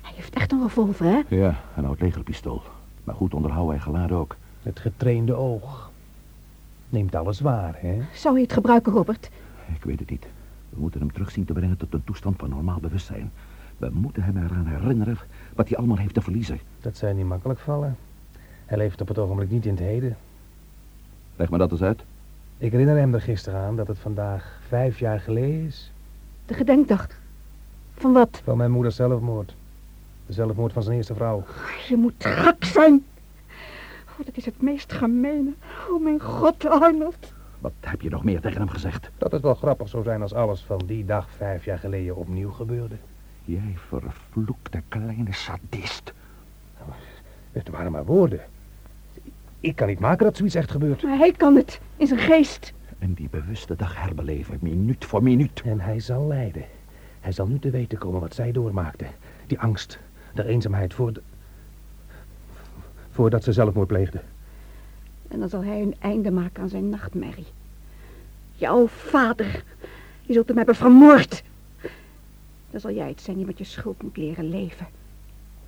Hij heeft echt een revolver, hè? Ja, een oud legerpistool. Maar goed onderhouden en geladen ook. Het getrainde oog. Neemt alles waar, hè? Zou je het gebruiken, Robert? Ik weet het niet. We moeten hem terug zien te brengen tot een toestand van normaal bewustzijn. We moeten hem eraan herinneren wat hij allemaal heeft te verliezen. Dat zou niet makkelijk vallen. Hij leeft op het ogenblik niet in het heden. Leg me dat eens uit. Ik herinner hem er gisteren aan dat het vandaag vijf jaar geleden is. De gedenkdag. Van wat? Van mijn moeders zelfmoord. De zelfmoord van zijn eerste vrouw. Je moet gek zijn. Oh, dat is het meest gemene. Oh, mijn god, Arnold. Wat heb je nog meer tegen hem gezegd? Dat het wel grappig zou zijn als alles van die dag vijf jaar geleden opnieuw gebeurde. Jij vervloekte kleine sadist. Het waren maar woorden. Ik kan niet maken dat zoiets echt gebeurt. Maar hij kan het. In zijn geest. En die bewuste dag herbeleven, minuut voor minuut. En hij zal lijden. Hij zal nu te weten komen wat zij doormaakte. Die angst, de eenzaamheid voor de... voordat ze zelfmoord pleegde. En dan zal hij een einde maken aan zijn nachtmerrie. Jouw vader. Je zult hem hebben vermoord. Dan zal jij het zijn die met je schuld moet leren leven.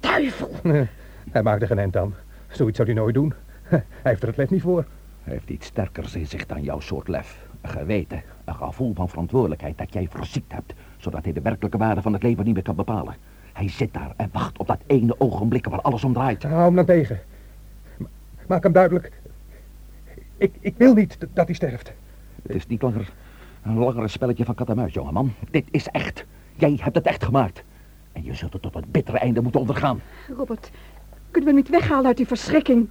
Duivel! Hij maakt er geen eind aan. Zoiets zou hij nooit doen. Hij heeft er het lef niet voor. Hij heeft iets sterkers in zich dan jouw soort lef. Een geweten, een gevoel van verantwoordelijkheid dat jij verziekt hebt, zodat hij de werkelijke waarde van het leven niet meer kan bepalen. Hij zit daar en wacht op dat ene ogenblik waar alles om draait. Hou hem dan tegen. Ma- Maak hem duidelijk. Ik, ik wil niet dat hij sterft. Het is niet langer een langere spelletje van kat en muis, jongeman. Dit is echt. Jij hebt het echt gemaakt. En je zult het tot het bittere einde moeten ondergaan. Robert, kunnen we hem niet weghalen uit die verschrikking?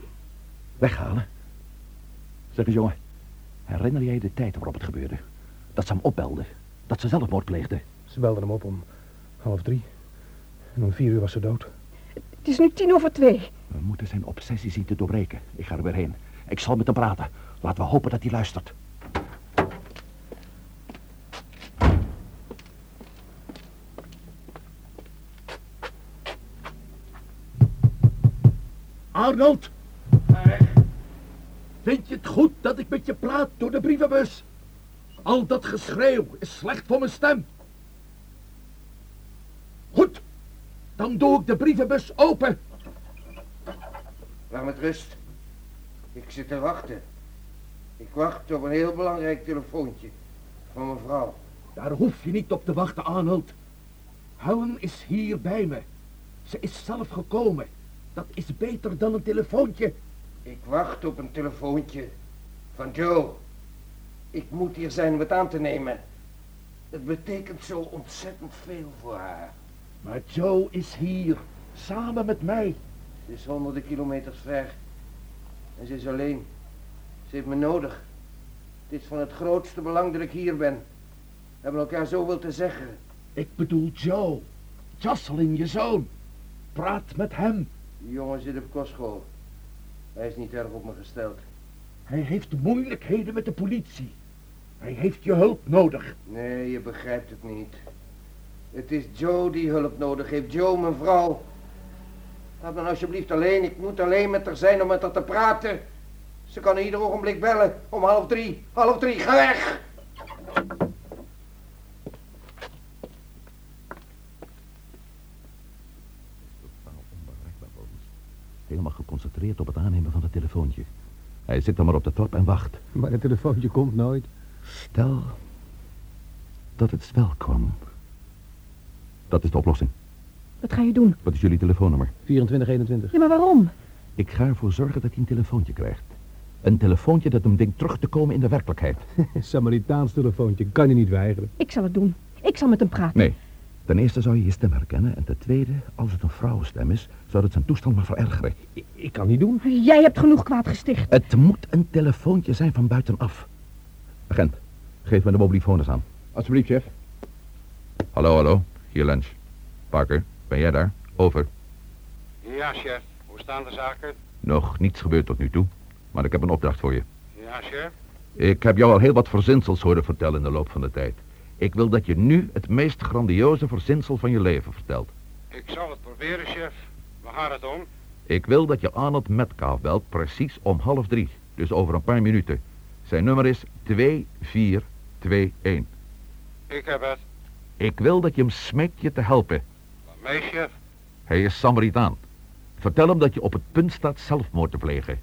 Weghalen? Zeg eens, jongen. Herinner jij de tijd waarop het gebeurde? Dat ze hem opbelde. Dat ze zelfmoord pleegde. Ze belden hem op om half drie. En om vier uur was ze dood. Het is nu tien over twee. We moeten zijn obsessie zien te doorbreken. Ik ga er weer heen. Ik zal met hem praten. Laten we hopen dat hij luistert. Arnold, vind je het goed dat ik met je praat door de brievenbus? Al dat geschreeuw is slecht voor mijn stem. Goed, dan doe ik de brievenbus open. Laat met rust. Ik zit te wachten. Ik wacht op een heel belangrijk telefoontje van mijn vrouw. Daar hoef je niet op te wachten, Arnold. Helen is hier bij me. Ze is zelf gekomen. Dat is beter dan een telefoontje. Ik wacht op een telefoontje van Joe. Ik moet hier zijn om het aan te nemen. Het betekent zo ontzettend veel voor haar. Maar Joe is hier, samen met mij. Ze is honderden kilometers ver. En ze is alleen. Ze heeft me nodig. Het is van het grootste belang dat ik hier ben. We hebben elkaar zoveel te zeggen. Ik bedoel Joe. Jocelyn, je zoon. Praat met hem. Die jongen zit op kostschool. Hij is niet erg op me gesteld. Hij heeft moeilijkheden met de politie. Hij heeft je hulp nodig. Nee, je begrijpt het niet. Het is Joe die hulp nodig heeft. Joe, mijn vrouw. Laat me nou alsjeblieft alleen. Ik moet alleen met haar zijn om met haar te praten. Ze kan ieder ogenblik bellen. Om half drie. Half drie. Ga weg. Helemaal geconcentreerd op het aannemen van het telefoontje. Hij zit dan maar op de trap en wacht. Maar het telefoontje komt nooit. Wat ga je doen? Wat is jullie telefoonnummer? 2421. Ja, maar waarom? Ik ga ervoor zorgen dat hij een telefoontje krijgt. Een telefoontje dat hem denkt terug te komen in de werkelijkheid. Samaritaans telefoontje, kan je niet weigeren. Ik zal het doen. Ik zal met hem praten. Nee. Ten eerste zou je je stem herkennen. En ten tweede, als het een vrouwenstem is, zou dat zijn toestand maar verergeren. Ik, ik kan niet doen. Jij hebt genoeg kwaad gesticht. Het moet een telefoontje zijn van buitenaf. Agent, geef me de mobielefoon eens aan. Alsjeblieft, chef. Hallo, hallo. Hier Lens. Parker, ben jij daar? Over. Ja, chef. Hoe staan de zaken? Nog niets gebeurd tot nu toe. Maar ik heb een opdracht voor je. Ja, chef. Ik heb jou al heel wat verzinsels horen vertellen in de loop van de tijd. Ik wil dat je nu het meest grandioze verzinsel van je leven vertelt. Ik zal het proberen, chef. Waar gaat het om? Ik wil dat je Arnold Metcalf belt precies om half drie. Dus over een paar minuten. Zijn nummer is 2421. Ik heb het. Ik wil dat je hem smeekt je te helpen. Chef? Hij is Samaritaan. Vertel hem dat je op het punt staat zelfmoord te plegen.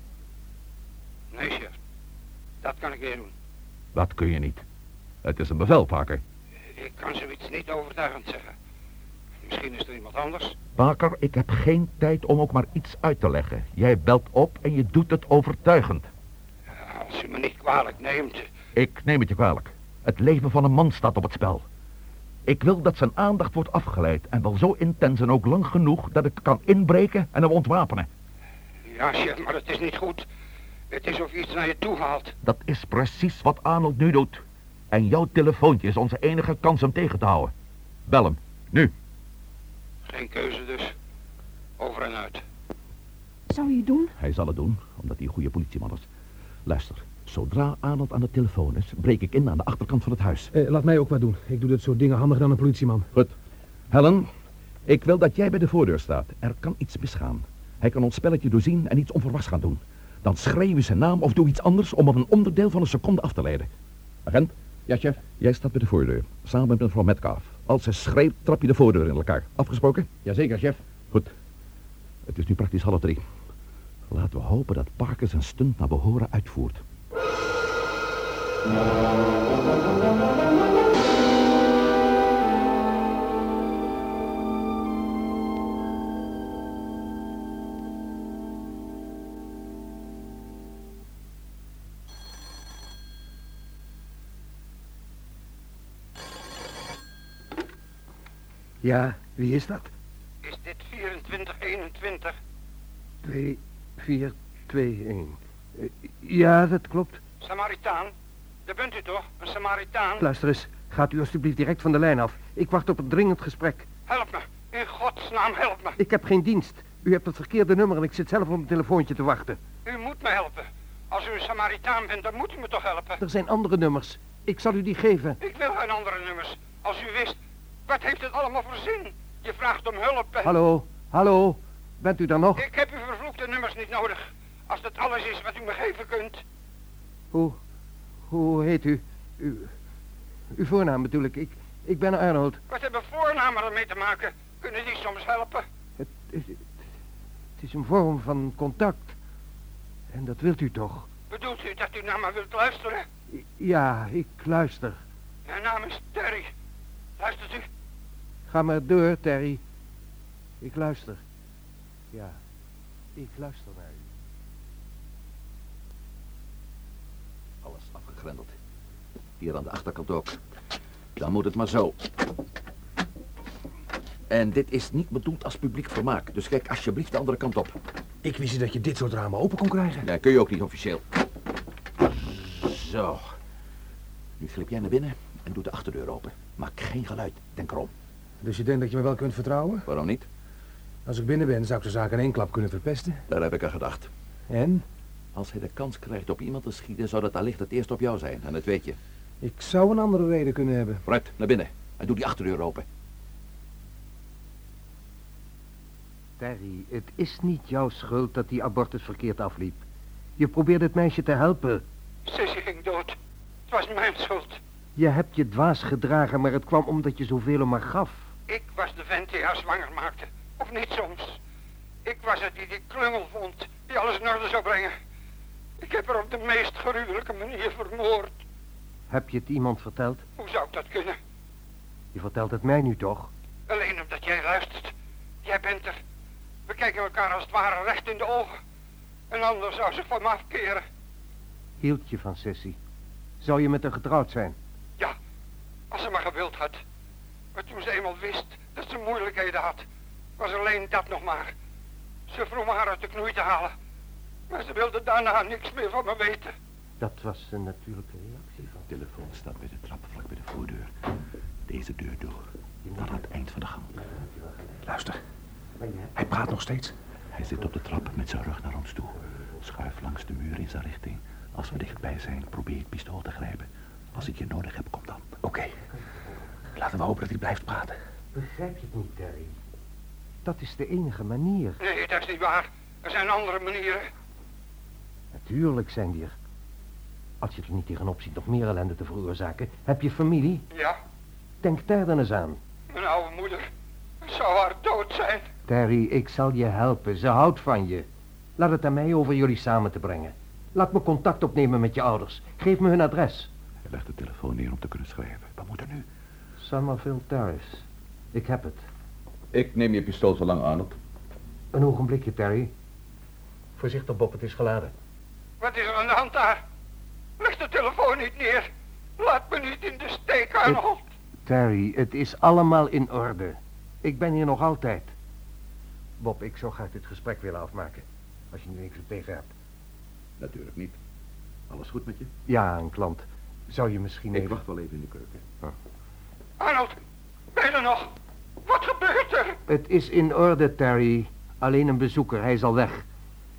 Nee, chef. Dat kan ik niet doen. Dat kun je niet. Het is een bevel, Parker. Ik kan zoiets niet overtuigend zeggen. Misschien is er iemand anders. Parker, ik heb geen tijd om ook maar iets uit te leggen. Jij belt op en je doet het overtuigend. Als u me niet kwalijk neemt. Ik neem het je kwalijk. Het leven van een man staat op het spel. Ik wil dat zijn aandacht wordt afgeleid en wel zo intens en ook lang genoeg dat ik kan inbreken en hem ontwapenen. Ja, chef, maar het is niet goed. Het is of iets naar je toe haalt. Dat is precies wat Arnold nu doet. En jouw telefoontje is onze enige kans hem tegen te houden. Bel hem, nu. Geen keuze dus. Over en uit. Zou je het doen? Hij zal het doen, omdat hij een goede politieman is. Luister, zodra Arnold aan de telefoon is, breek ik in aan de achterkant van het huis. Eh, laat mij ook wat doen. Ik doe dit soort dingen handiger dan een politieman. Goed. Helen, ik wil dat jij bij de voordeur staat. Er kan iets misgaan. Hij kan ons spelletje doorzien en iets onverwachts gaan doen. Dan schreeuw je zijn naam of doe iets anders om hem een onderdeel van een seconde af te leiden. Agent? Ja, chef. Jij staat bij de voordeur, samen met mevrouw Metcalf. Als ze schreeuwt, trap je de voordeur in elkaar. Afgesproken? Jazeker, chef. Goed. Het is nu praktisch half drie. Laten we hopen dat Parker zijn stunt naar behoren uitvoert. Ja, wie is dat? Is dit 2421? 2, 4, 2, 1. Ja, dat klopt. Samaritaan? Daar bent u toch? Een Samaritaan? Luister eens, gaat u alstublieft direct van de lijn af. Ik wacht op een dringend gesprek. Help me. In godsnaam, help me. Ik heb geen dienst. U hebt het verkeerde nummer en ik zit zelf op een telefoontje te wachten. U moet me helpen. Als u een Samaritaan bent, dan moet u me toch helpen. Er zijn andere nummers. Ik zal u die geven. Ik wil geen andere nummers. Als u wist, wat heeft het allemaal voor zin? Je vraagt om hulp en... Hallo, hallo. Bent u daar nog? Ik heb uw vervloekte nummers niet nodig. Als dat alles is wat u me geven kunt. Hoe, hoe heet u? u? Uw voornaam bedoel ik. ik. Ik ben Arnold. Wat hebben voornamen ermee te maken? Kunnen die soms helpen? Het is, het is een vorm van contact. En dat wilt u toch? Bedoelt u dat u naar me wilt luisteren? Ja, ik luister. Mijn naam is Terry. Luistert u? Ga maar door, Terry. Ik luister. Ja, ik luister naar u. Alles afgegrendeld. Hier aan de achterkant ook. Dan moet het maar zo. En dit is niet bedoeld als publiek vermaak. Dus kijk alsjeblieft de andere kant op. Ik wist niet dat je dit soort ramen open kon krijgen. Ja, kun je ook niet officieel. Zo. Nu glip jij naar binnen en doe de achterdeur open. Maak geen geluid, denk erom. Dus je denkt dat je me wel kunt vertrouwen? Waarom niet? Als ik binnen ben, zou ik de zaak in één klap kunnen verpesten. Daar heb ik aan gedacht. En? Als hij de kans krijgt op iemand te schieten, zou dat allicht het eerst op jou zijn. En dat weet je. Ik zou een andere reden kunnen hebben. Vooruit, naar binnen. En doe die achterdeur open. Terry, het is niet jouw schuld dat die abortus verkeerd afliep. Je probeerde het meisje te helpen. Sissy ging dood. Het was mijn schuld. Je hebt je dwaas gedragen, maar het kwam omdat je zoveel om haar gaf. Ik was de vent die haar zwanger maakte. Of niet soms. Ik was het die die klungel vond, die alles in orde zou brengen. Ik heb haar op de meest gruwelijke manier vermoord. Heb je het iemand verteld? Hoe zou ik dat kunnen? Je vertelt het mij nu toch? Alleen omdat jij luistert. Jij bent er. We kijken elkaar als het ware recht in de ogen. Een ander zou zich van me afkeren. Hield je van Sissy? Zou je met haar getrouwd zijn? Ja, als ze maar gewild had. Maar toen ze eenmaal wist dat ze moeilijkheden had, was alleen dat nog maar. Ze vroeg me haar uit de knoei te halen. Maar ze wilde daarna niks meer van me weten. Dat was een natuurlijke reactie van... De telefoon staat bij de trap, vlak bij de voordeur. Deze deur door, naar het eind van de gang. Luister, hij praat nog steeds. Hij zit op de trap met zijn rug naar ons toe. Schuif langs de muur in zijn richting. Als we dichtbij zijn, probeer het pistool te grijpen. Als ik je nodig heb, kom dan. Oké. Laten we hopen dat hij blijft praten. Begrijp je het niet, Terry? Dat is de enige manier. Nee, dat is niet waar. Er zijn andere manieren. Natuurlijk zijn die er. Als je er niet tegenop ziet nog meer ellende te veroorzaken, heb je familie? Ja, Denk daar dan eens aan. mijn oude moeder. Zou haar dood zijn. Terry, ik zal je helpen. Ze houdt van je. Laat het aan mij over jullie samen te brengen. Laat me contact opnemen met je ouders. Geef me hun adres. Hij legt de telefoon neer om te kunnen schrijven. Wat moet er nu? Summerville Terrace. Ik heb het. Ik neem je pistool zo lang, Arnold. Een ogenblikje, Terry. Voorzichtig, Bob, het is geladen. Wat is er aan de hand daar? Telefoon niet neer. Laat me niet in de steek, Arnold. Terry, het is allemaal in orde. Ik ben hier nog altijd. Bob, ik zou graag dit gesprek willen afmaken. Als je nu niks tegen hebt. Natuurlijk niet. Alles goed met je? Ja, een klant. Zou je misschien Ik even... wacht wel even in de keuken. Arnold, ben je er nog? Wat gebeurt er? Het is in orde, Terry. Alleen een bezoeker, hij is al weg.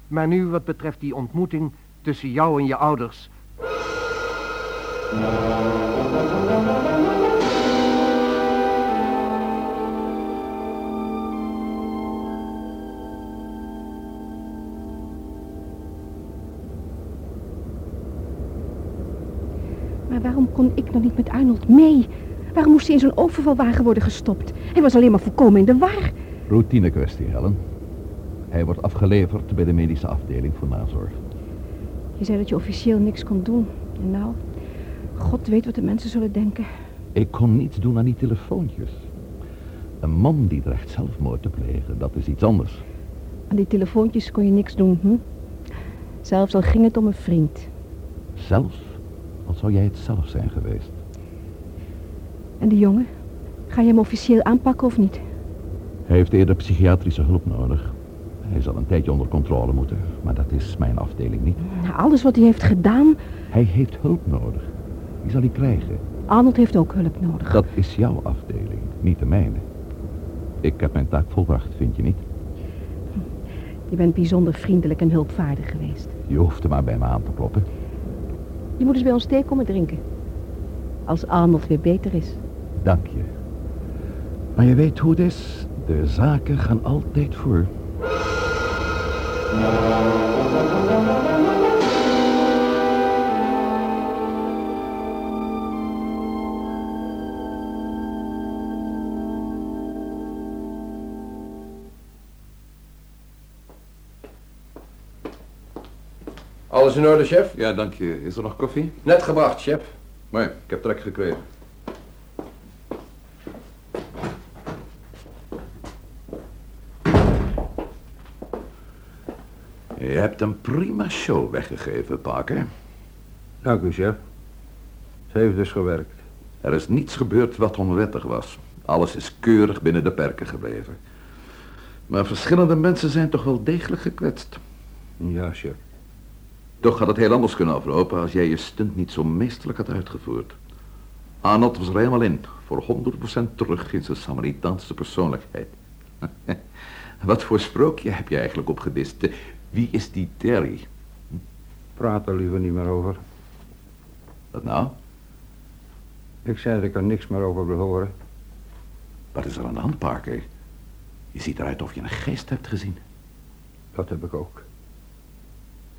Maar nu wat betreft die ontmoeting tussen jou en je ouders... Maar waarom kon ik nog niet met Arnold mee? Waarom moest hij in zo'n overvalwagen worden gestopt? Hij was alleen maar volkomen in de war. Routine kwestie, Helen. Hij wordt afgeleverd bij de medische afdeling voor nazorg. Je zei dat je officieel niks kon doen. En nou, God weet wat de mensen zullen denken. Ik kon niets doen aan die telefoontjes. Een man die dreigt zelfmoord te plegen, dat is iets anders. Aan die telefoontjes kon je niks doen, hm? Zelfs al ging het om een vriend. Zelfs al zou jij het zelf zijn geweest. En die jongen? Ga je hem officieel aanpakken of niet? Hij heeft eerder psychiatrische hulp nodig. Hij zal een tijdje onder controle moeten, maar dat is mijn afdeling niet. Nou, alles wat hij heeft gedaan... Hij heeft hulp nodig. Die zal hij krijgen. Arnold heeft ook hulp nodig. Dat is jouw afdeling, niet de mijne. Ik heb mijn taak volbracht, vind je niet? Je bent bijzonder vriendelijk en hulpvaardig geweest. Je hoeft er maar bij me aan te kloppen. Je moet eens bij ons thee komen drinken. Als Arnold weer beter is. Dank je. Maar je weet hoe het is. De zaken gaan altijd voor. Alles in orde, chef? Ja, dank je. Is er nog koffie? Net gebracht, chef. Nee, ik heb trek gekregen. Je hebt een prima show weggegeven, Parker. Dank u, chef. Het heeft dus gewerkt. Er is niets gebeurd wat onwettig was. Alles is keurig binnen de perken gebleven. Maar verschillende mensen zijn toch wel degelijk gekwetst. Ja, chef. Toch had het heel anders kunnen aflopen als jij je stunt niet zo meesterlijk had uitgevoerd. Arnold was er helemaal in, voor 100% terug in zijn Samaritaanse persoonlijkheid. Wat voor sprookje heb je eigenlijk opgedist? Wie is die Terry? Praat er liever niet meer over. Wat nou? Ik zei dat ik er niks meer over wil horen. Wat is er aan de hand, Parker? Je ziet eruit of je een geest hebt gezien. Dat heb ik ook.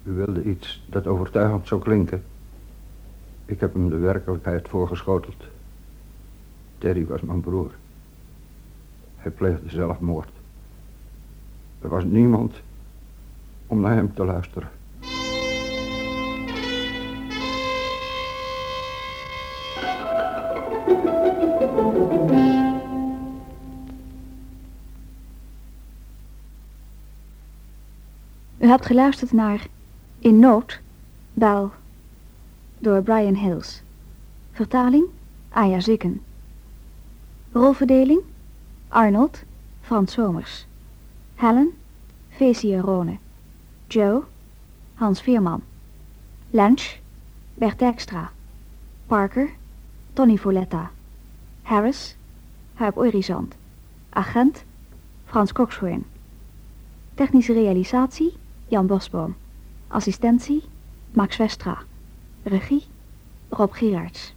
U wilde iets dat overtuigend zou klinken. Ik heb hem de werkelijkheid voorgeschoteld. Terry was mijn broer. Hij pleegde zelfmoord. Er was niemand om naar hem te luisteren. U hebt geluisterd naar In Nood, Bel, door Brian Hills. Vertaling, Aya Zikken. Rolverdeling, Arnold, Frans Somers. Helen, Rone. Joe, Hans Veerman. Lunch, Bert Dijkstra. Parker, Tony Voletta. Harris, Huip Orizant. Agent, Frans Kokshoorn. Technische realisatie, Jan Bosboom. Assistentie, Max Westra. Regie, Rob Gerards.